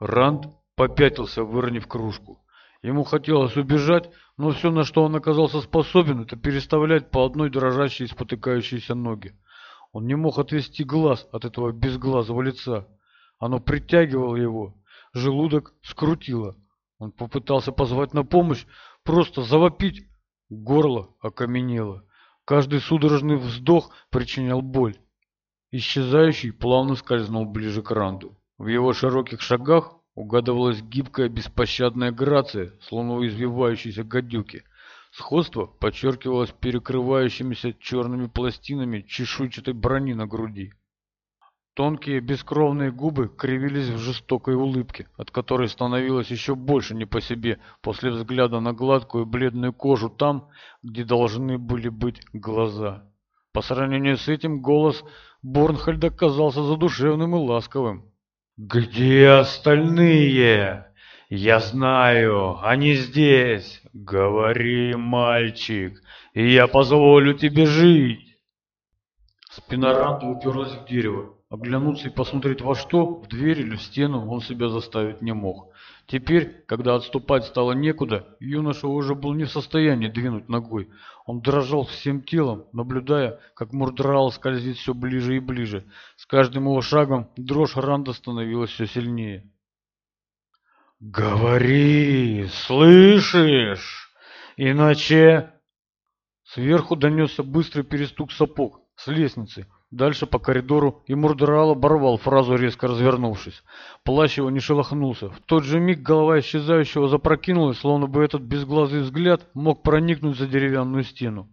Ранд попятился, выронив кружку. Ему хотелось убежать, но все, на что он оказался способен, это переставлять по одной дрожащей и спотыкающейся ноге. Он не мог отвести глаз от этого безглазого лица. Оно притягивало его, желудок скрутило. Он попытался позвать на помощь, просто завопить. Горло окаменело. Каждый судорожный вздох причинял боль. Исчезающий плавно скользнул ближе к Ранду. В его широких шагах угадывалась гибкая беспощадная грация, словно извивающейся гадюки. Сходство подчеркивалось перекрывающимися черными пластинами чешуйчатой брони на груди. Тонкие бескровные губы кривились в жестокой улыбке, от которой становилось еще больше не по себе после взгляда на гладкую бледную кожу там, где должны были быть глаза. По сравнению с этим голос Борнхальда казался задушевным и ласковым. «Где остальные?» «Я знаю, они здесь. Говори, мальчик, и я позволю тебе жить». Спина Ранта уперлась в дерево. Оглянуться а и посмотреть во что, в дверь или в стену, он себя заставить не мог. Теперь, когда отступать стало некуда, юноша уже был не в состоянии двинуть ногой. Он дрожал всем телом, наблюдая, как мурдраал скользит все ближе и ближе. С каждым его шагом дрожь Ранда становилась все сильнее. «Говори, слышишь? Иначе...» Сверху донесся быстрый перестук сапог с лестницы. Дальше по коридору, и Мурдерала оборвал фразу, резко развернувшись. Плащ его не шелохнулся. В тот же миг голова исчезающего запрокинулась, словно бы этот безглазый взгляд мог проникнуть за деревянную стену.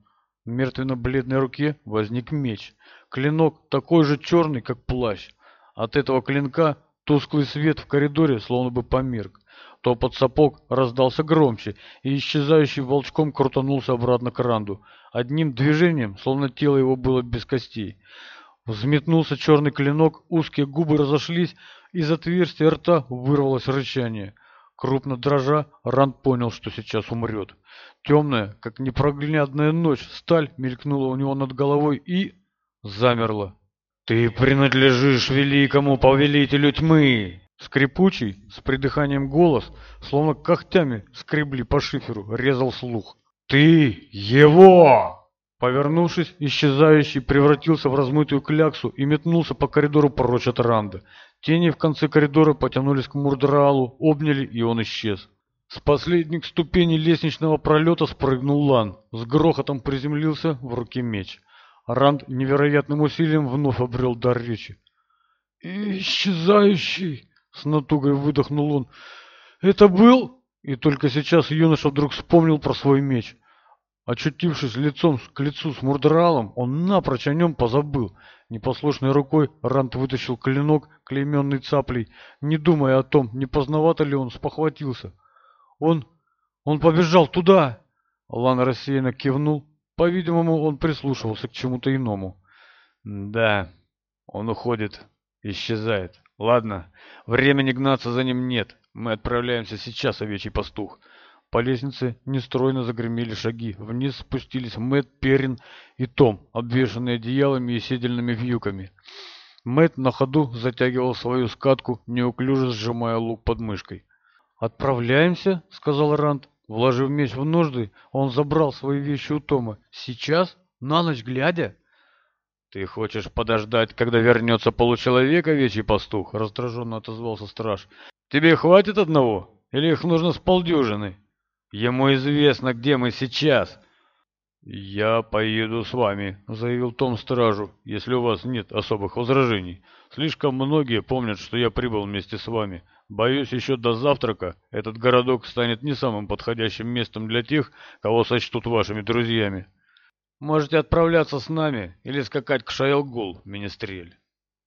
В мертвенно-бледной руке возник меч. Клинок такой же черный, как плащ. От этого клинка тусклый свет в коридоре словно бы померк. Топот сапог раздался громче, и исчезающий волчком крутанулся обратно к Ранду. Одним движением, словно тело его было без костей. Взметнулся черный клинок, узкие губы разошлись, из отверстия рта вырвалось рычание. Крупно дрожа, Ранд понял, что сейчас умрет. Темная, как непроглядная ночь, сталь мелькнула у него над головой и... замерла. «Ты принадлежишь великому повелителю тьмы!» Скрипучий, с придыханием голос, словно когтями скребли по шиферу, резал слух. «Ты его!» Повернувшись, исчезающий превратился в размытую кляксу и метнулся по коридору прочь от Ранда. Тени в конце коридора потянулись к Мурдралу, обняли, и он исчез. С последних ступеней лестничного пролета спрыгнул Лан. С грохотом приземлился в руке меч. Ранд невероятным усилием вновь обрел дар речи. «Исчезающий!» — с натугой выдохнул он. «Это был...» И только сейчас юноша вдруг вспомнил про свой меч — Очутившись лицом к лицу с мурдралом, он напрочь о нем позабыл. Непослушной рукой Рант вытащил клинок, клейменный цаплей, не думая о том, не поздновато ли он спохватился. «Он... он побежал туда!» Лан рассеянно кивнул. По-видимому, он прислушивался к чему-то иному. «Да, он уходит, исчезает. Ладно, времени гнаться за ним нет. Мы отправляемся сейчас, овечий пастух. По лестнице нестройно загремели шаги. Вниз спустились Мэт Перин и Том, обвешанные одеялами и седельными вьюками. Мэт на ходу затягивал свою скатку, неуклюже сжимая лук под мышкой. «Отправляемся?» — сказал Ранд. Вложив меч в ножды, он забрал свои вещи у Тома. «Сейчас? На ночь глядя?» «Ты хочешь подождать, когда вернется получеловека, вечий пастух?» — раздраженно отозвался страж. «Тебе хватит одного? Или их нужно с полдюжины?» Ему известно, где мы сейчас». «Я поеду с вами», — заявил Том стражу, — «если у вас нет особых возражений. Слишком многие помнят, что я прибыл вместе с вами. Боюсь, еще до завтрака этот городок станет не самым подходящим местом для тех, кого сочтут вашими друзьями». «Можете отправляться с нами или скакать к Шайлгул, министрель».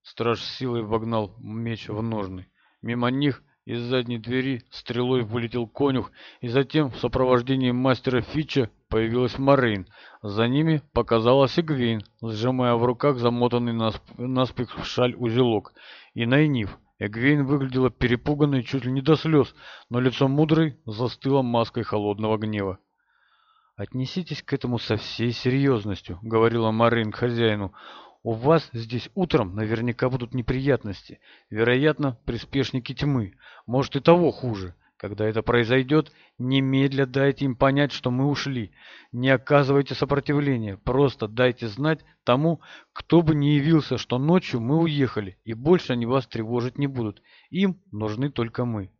Страж с силой вогнал меч в ножны. Мимо них из задней двери стрелой вылетел конюх, и затем в сопровождении мастера Фича появилась Марин. За ними показалась Игвейн, сжимая в руках замотанный насп... наспех в шаль узелок, и Найниф. Эгвейн выглядела перепуганной чуть ли не до слез, но лицо мудрой застыло маской холодного гнева. «Отнеситесь к этому со всей серьезностью», — говорила Марин к хозяину. У вас здесь утром наверняка будут неприятности, вероятно, приспешники тьмы, может и того хуже. Когда это произойдет, немедля дайте им понять, что мы ушли. Не оказывайте сопротивления, просто дайте знать тому, кто бы ни явился, что ночью мы уехали, и больше они вас тревожить не будут. Им нужны только мы».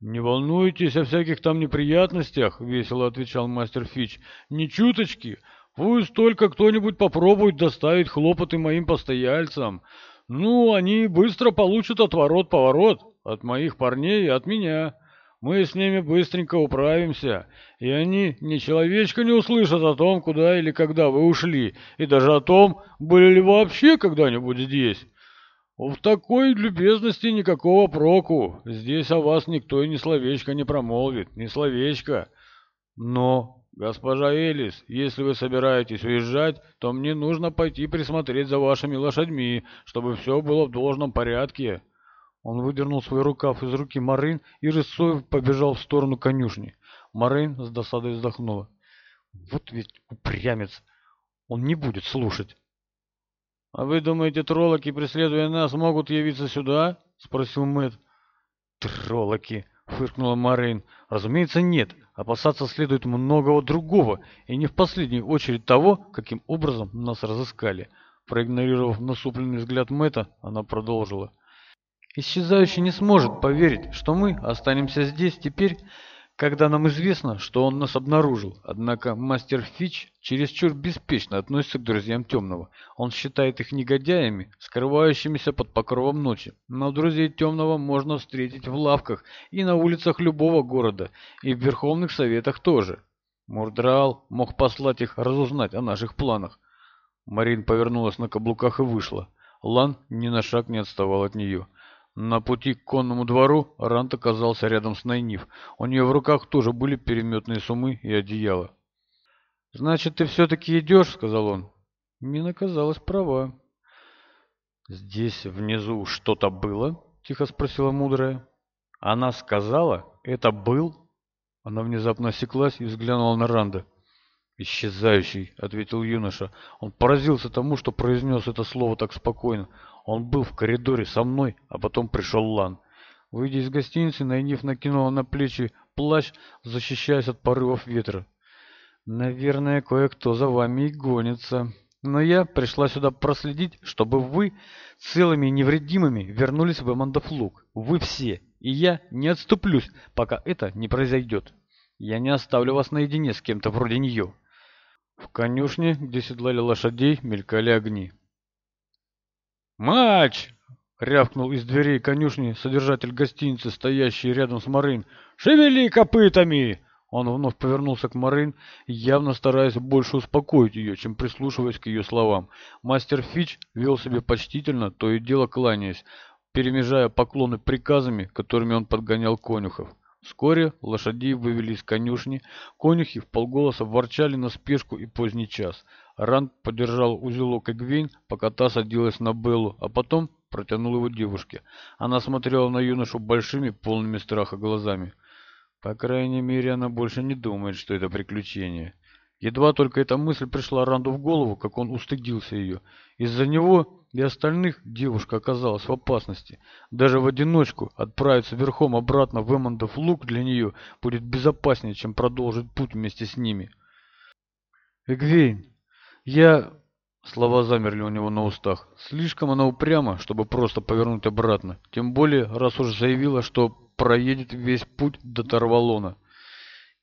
«Не волнуйтесь о всяких там неприятностях», — весело отвечал мастер Фич. «Ни чуточки. Пусть только кто-нибудь попробует доставить хлопоты моим постояльцам. Ну, они быстро получат отворот-поворот от моих парней и от меня. Мы с ними быстренько управимся, и они ни человечка не услышат о том, куда или когда вы ушли, и даже о том, были ли вообще когда-нибудь здесь. В такой любезности никакого проку. Здесь о вас никто и ни словечко не промолвит, ни словечко. Но «Госпожа Элис, если вы собираетесь уезжать, то мне нужно пойти присмотреть за вашими лошадьми, чтобы все было в должном порядке». Он выдернул свой рукав из руки Марин и рысой побежал в сторону конюшни. Марин с досадой вздохнула. «Вот ведь упрямец! Он не будет слушать!» «А вы думаете, троллоки, преследуя нас, могут явиться сюда?» — спросил Мэтт. «Троллоки!» — фыркнула Марин. «Разумеется, нет!» опасаться следует многого другого, и не в последнюю очередь того, каким образом нас разыскали. Проигнорировав насупленный взгляд Мэтта, она продолжила. «Исчезающий не сможет поверить, что мы останемся здесь теперь, когда нам известно, что он нас обнаружил, однако мастер Фич чересчур беспечно относится к друзьям Темного. Он считает их негодяями, скрывающимися под покровом ночи. Но друзей Темного можно встретить в лавках и на улицах любого города, и в Верховных Советах тоже. Мурдраал мог послать их разузнать о наших планах. Марин повернулась на каблуках и вышла. Лан ни на шаг не отставал от нее. На пути к конному двору Рант оказался рядом с Найниф. У нее в руках тоже были переметные сумы и одеяло. «Значит, ты все-таки идешь?» — сказал он. Мина казалась права. «Здесь внизу что-то было?» — тихо спросила мудрая. «Она сказала, это был?» Она внезапно осеклась и взглянула на Ранда. «Исчезающий», — ответил юноша. Он поразился тому, что произнес это слово так спокойно. Он был в коридоре со мной, а потом пришел Лан. Выйдя из гостиницы, Найниф накинула на плечи плащ, защищаясь от порывов ветра. «Наверное, кое-кто за вами и гонится. Но я пришла сюда проследить, чтобы вы целыми и невредимыми вернулись в Эмондофлук. Вы все, и я не отступлюсь, пока это не произойдет. Я не оставлю вас наедине с кем-то вроде нее». В конюшне, где седлали лошадей, мелькали огни. «Матч!» — рявкнул из дверей конюшни содержатель гостиницы, стоящий рядом с Марин. «Шевели копытами!» Он вновь повернулся к Марин, явно стараясь больше успокоить ее, чем прислушиваясь к ее словам. Мастер Фич вел себя почтительно, то и дело кланяясь, перемежая поклоны приказами, которыми он подгонял конюхов. Вскоре лошади вывели из конюшни, конюхи в полголоса ворчали на спешку и поздний час. Ранд подержал узелок Эгвин, пока та садилась на Беллу, а потом протянул его девушке. Она смотрела на юношу большими, полными страха глазами. По крайней мере, она больше не думает, что это приключение. Едва только эта мысль пришла Ранду в голову, как он устыдился ее. Из-за него и остальных девушка оказалась в опасности. Даже в одиночку отправиться верхом обратно в Эммондов лук для нее будет безопаснее, чем продолжить путь вместе с ними. «Эгвейн, я слова замерли у него на устах слишком она упряма чтобы просто повернуть обратно тем более раз уж заявила что проедет весь путь до тарвалона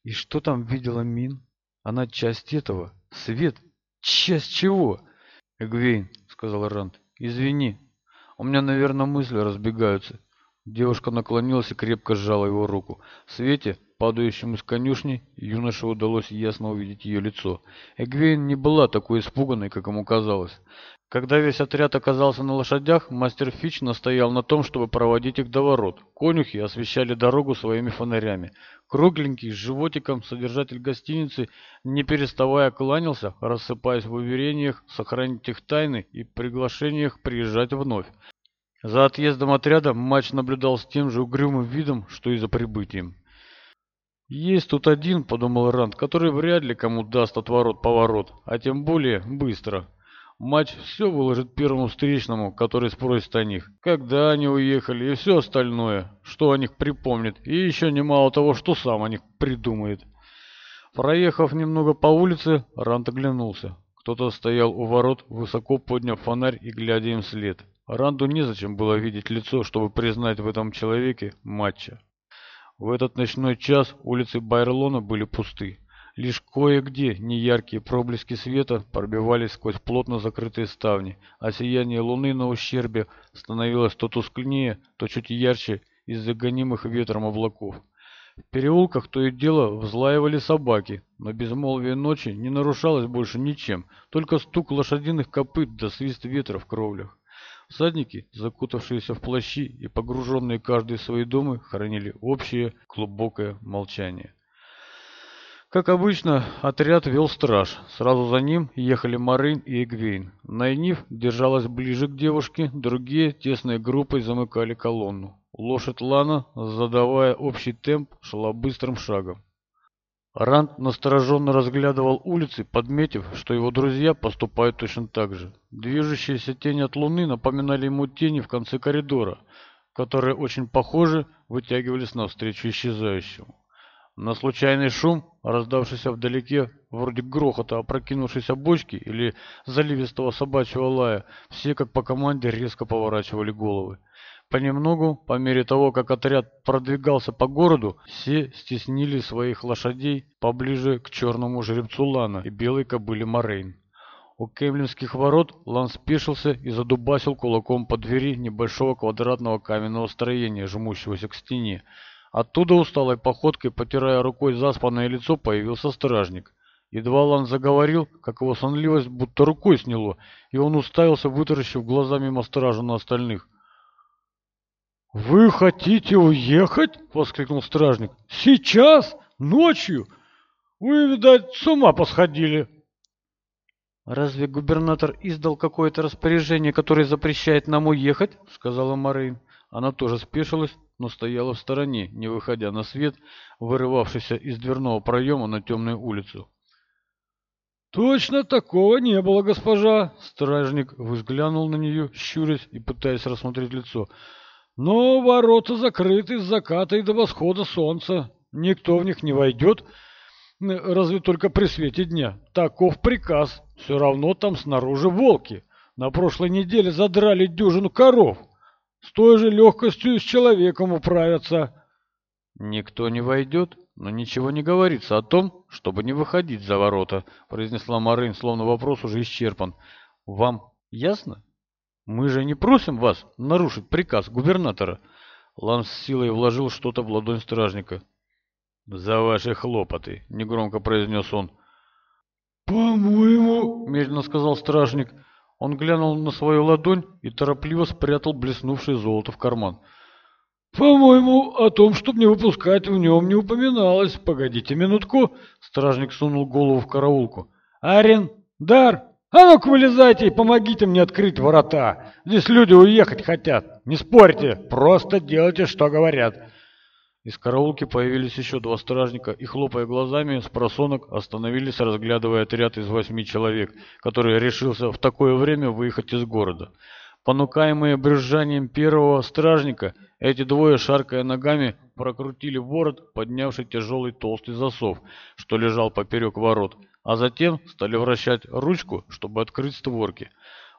и что там видела мин она часть этого свет часть чего эгвейн сказал ранд извини у меня наверное мысли разбегаются девушка наклонилась и крепко сжала его руку в свете падающим из конюшни, юноше удалось ясно увидеть ее лицо. Эгвейн не была такой испуганной, как ему казалось. Когда весь отряд оказался на лошадях, мастер Фич настоял на том, чтобы проводить их до ворот. Конюхи освещали дорогу своими фонарями. Кругленький, с животиком, содержатель гостиницы, не переставая кланялся, рассыпаясь в уверениях сохранить их тайны и приглашениях приезжать вновь. За отъездом отряда матч наблюдал с тем же угрюмым видом, что и за прибытием. Есть тут один, подумал Ранд, который вряд ли кому даст отворот-поворот, а тем более быстро. Матч все выложит первому встречному, который спросит о них, когда они уехали и все остальное, что о них припомнит, и еще немало того, что сам о них придумает. Проехав немного по улице, Ранд оглянулся. Кто-то стоял у ворот, высоко подняв фонарь и глядя им вслед. Ранду незачем было видеть лицо, чтобы признать в этом человеке матча. В этот ночной час улицы Байерлона были пусты. Лишь кое-где неяркие проблески света пробивались сквозь плотно закрытые ставни, а сияние луны на ущербе становилось то тусклее, то чуть ярче из-за гонимых ветром облаков. В переулках то и дело взлаивали собаки, но безмолвие ночи не нарушалось больше ничем, только стук лошадиных копыт да свист ветра в кровлях. Всадники, закутавшиеся в плащи и погруженные каждый в свои дома, хранили общее глубокое молчание. Как обычно, отряд вел страж. Сразу за ним ехали Марин и Эгвейн. Найниф держалась ближе к девушке, другие тесной группой замыкали колонну. Лошадь Лана, задавая общий темп, шла быстрым шагом. Ранд настороженно разглядывал улицы, подметив, что его друзья поступают точно так же. Движущиеся тени от луны напоминали ему тени в конце коридора, которые очень похоже вытягивались навстречу исчезающему. На случайный шум, раздавшийся вдалеке, вроде грохота опрокинувшейся бочки или заливистого собачьего лая, все как по команде резко поворачивали головы. Понемногу, по мере того, как отряд продвигался по городу, все стеснили своих лошадей поближе к черному жеребцу Лана и белой кобыле Морейн. У кемлинских ворот Лан спешился и задубасил кулаком по двери небольшого квадратного каменного строения, жмущегося к стене. Оттуда усталой походкой, потирая рукой заспанное лицо, появился стражник. Едва Лан заговорил, как его сонливость будто рукой сняло, и он уставился, вытаращив глазами мимо стража на остальных. «Вы хотите уехать?» — воскликнул стражник. «Сейчас? Ночью? Вы, видать, с ума посходили!» «Разве губернатор издал какое-то распоряжение, которое запрещает нам уехать?» — сказала Марин. Она тоже спешилась, но стояла в стороне, не выходя на свет, вырывавшийся из дверного проема на темную улицу. «Точно такого не было, госпожа!» Стражник взглянул на нее, щурясь и пытаясь рассмотреть лицо. «Госпожа!» Но ворота закрыты с заката и до восхода солнца. Никто в них не войдет, разве только при свете дня. Таков приказ. Все равно там снаружи волки. На прошлой неделе задрали дюжину коров. С той же легкостью и с человеком управятся. Никто не войдет, но ничего не говорится о том, чтобы не выходить за ворота, произнесла Марин, словно вопрос уже исчерпан. Вам ясно? Мы же не просим вас нарушить приказ губернатора. Ланс с силой вложил что-то в ладонь стражника. «За ваши хлопоты!» — негромко произнес он. «По-моему...» — медленно сказал стражник. Он глянул на свою ладонь и торопливо спрятал блеснувшее золото в карман. «По-моему, о том, чтобы не выпускать, в нем не упоминалось. Погодите минутку!» Стражник сунул голову в караулку. Арен, Дар! А ну-ка вылезайте и помогите мне открыть ворота. Здесь люди уехать хотят. Не спорьте, просто делайте, что говорят». Из караулки появились еще два стражника и, хлопая глазами, с просонок остановились, разглядывая отряд из восьми человек, который решился в такое время выехать из города. Понукаемые брюзжанием первого стражника, эти двое, шаркая ногами, прокрутили ворот, поднявший тяжелый толстый засов, что лежал поперек ворот а затем стали вращать ручку, чтобы открыть створки.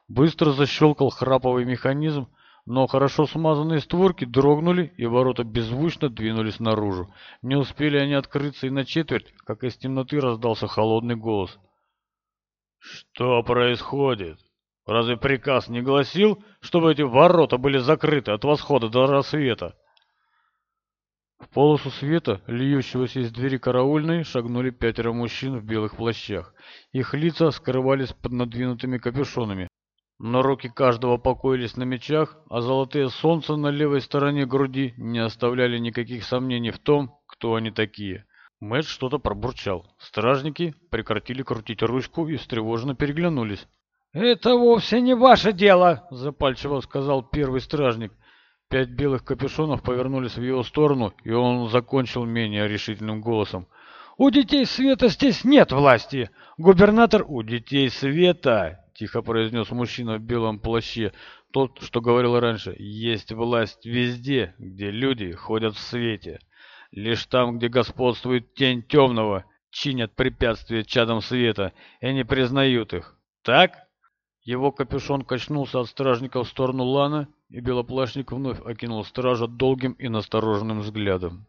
Быстро защелкал храповый механизм, но хорошо смазанные створки дрогнули, и ворота беззвучно двинулись наружу. Не успели они открыться и на четверть, как из темноты раздался холодный голос. «Что происходит? Разве приказ не гласил, чтобы эти ворота были закрыты от восхода до рассвета?» В полосу света, льющегося из двери караульной, шагнули пятеро мужчин в белых плащах. Их лица скрывались под надвинутыми капюшонами, но руки каждого покоились на мечах, а золотые солнца на левой стороне груди не оставляли никаких сомнений в том, кто они такие. Мэтт что-то пробурчал. Стражники прекратили крутить ручку и встревоженно переглянулись. «Это вовсе не ваше дело», — запальчиво сказал первый стражник. Пять белых капюшонов повернулись в его сторону, и он закончил менее решительным голосом. «У детей света здесь нет власти! Губернатор...» «У детей света!» — тихо произнес мужчина в белом плаще. Тот, что говорил раньше, «Есть власть везде, где люди ходят в свете. Лишь там, где господствует тень темного, чинят препятствия чадам света и не признают их. Так?» Его капюшон качнулся от стражника в сторону Лана, и Белоплащник вновь окинул стража долгим и настороженным взглядом.